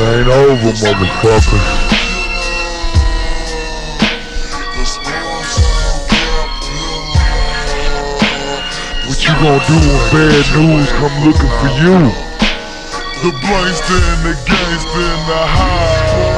ain't over, motherfucker. What you gonna do when bad news come looking for you? The blankster and the gangster in the house.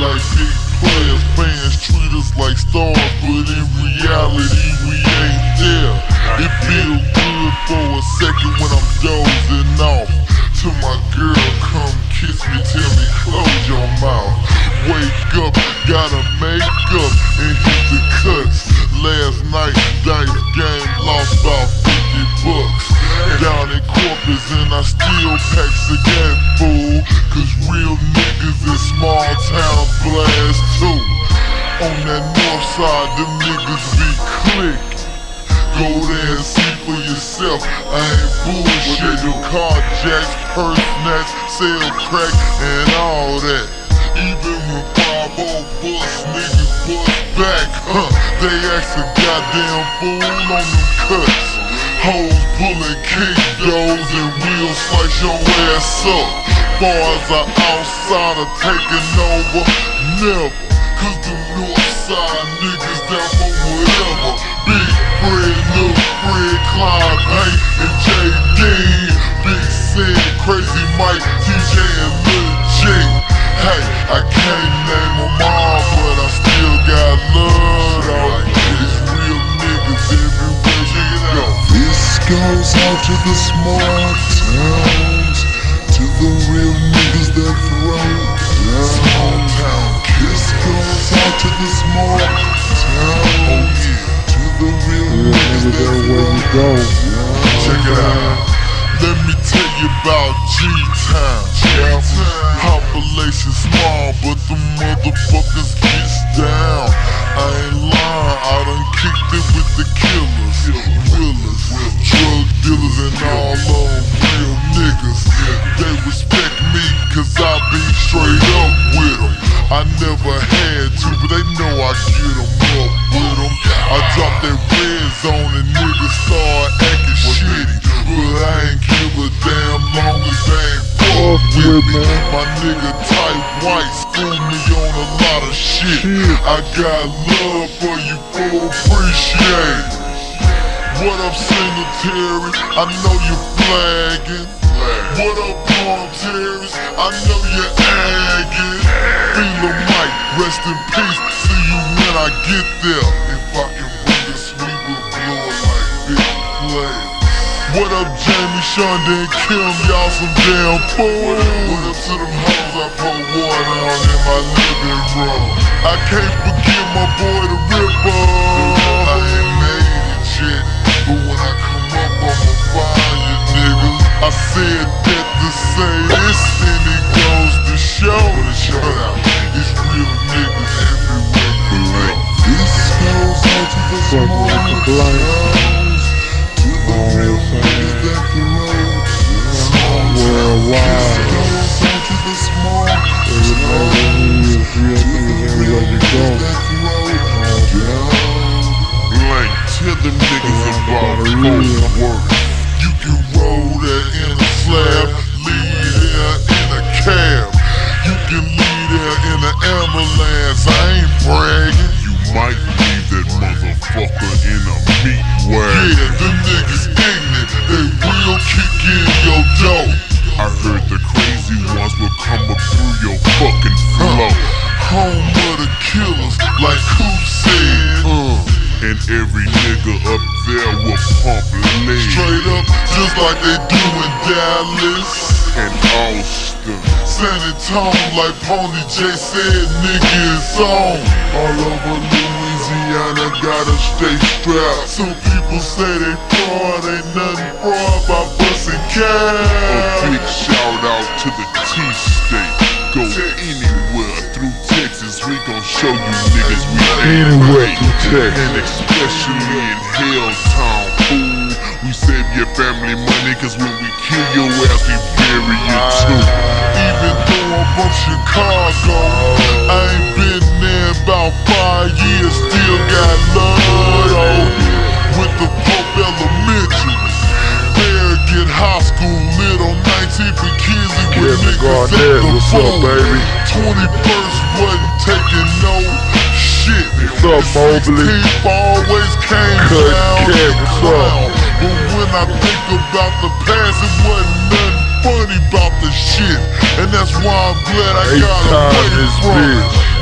Like big players. Fans treat us like stars, but in reality we ain't there. It feels good for a second when I'm dozing off. Till my girl come kiss me, tell me close your mouth. Wake up, gotta make up and hit the cuts. Last night, dice game lost about 50 bucks. Down in Corpus and I still pack cigar fool. Cause real niggas in small towns blast too. On that north side, them niggas be click. Go there and see for yourself. I ain't bullshit. Do carjacks, purse snatch, sell crack, and all that. Even when 5 bust, niggas bust back, huh? They ask a goddamn fool on them cuts. Hoes pulling kick doors and we'll slice your ass up. Bars are outside of taking over, never. Cause the north side niggas down for whatever. Big Fred, Lil Fred, Clyde, Hank, and J.D. Big Sid, Crazy Mike, TJ, and Lil J. Hey, I can't name them all, but I still got love. Dog. It's real niggas everywhere goes out to the small towns, to the real niggas that throw down. Small town This goes out to the small towns, to the real Real niggas niggas that everywhere you go. Check it out. Let me tell you about G-Town. Population small, but the motherfuckers gets down. I ain't lying, I done kicked it with the know I get 'em up with 'em. I drop that red zone and niggas start acting shitty. But I ain't give a damn long as they ain't fuck with me. My nigga type white schooled me on a lot of shit. Shit. I got love for you, full appreciate. What up, Singletary? I know you flagging. What up, Palm Terrace? I know you're agging. Feel rest in peace. See you when I get there. If I can bring this, we will blow it like big players. What up, Jamie, Shonda, and Kim? Y'all some damn fools. What up to them hoes I pour water on in my living room? I can't forget my boy, the Ripper. I ain't made it yet, but when I come up, I'ma find you, nigga. I said niggas about Gotta a slab, ambulance. I ain't bragging. You might leave that motherfucker in a meat wagon. Yeah, them niggas ignorant. They will kick in your dough. I heard the crazy ones will come up through your fucking flow. Home of the killers, like who said? Uh. And every nigga up there will pump lean. Straight up, just like they do in Dallas and Austin. San Antonio, like Pony J said, nigga is on. All over Louisiana, gotta stay strapped. Some people say they fraud, ain't nothing fraud by busting gang. A big shout out to the T-State. Go anywhere through Texas, we gon' show you niggas we Anywhere ain't through great. Texas. And especially in Helltown, fool. We save your family money, cause when we kill your ass, we bury you too. Even though I'm from Chicago, I ain't been there about five years. With Kevin niggas Garnett, at the what's up, baby? 21st wasn't taking no shit. What's up, Mobley? 16th always came Cut down what's up? But when I think about the past, it wasn't nothing funny about the shit. And that's why I'm glad I Eight got away this from bitch.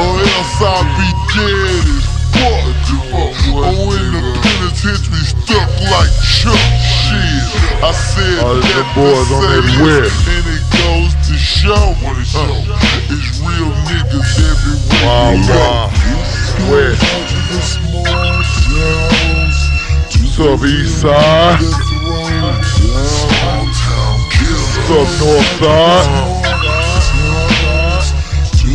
Or else I'd be dead as fuck. Or oh, in the penitentiary stuck like Chuck shit. I said Oh, that to boys on that whip. Show uh, it's real niggas everywhere Wow, wow. West. Out to the small towns, to What's up, East Side? the throne Small town killer. What's up, North Side? to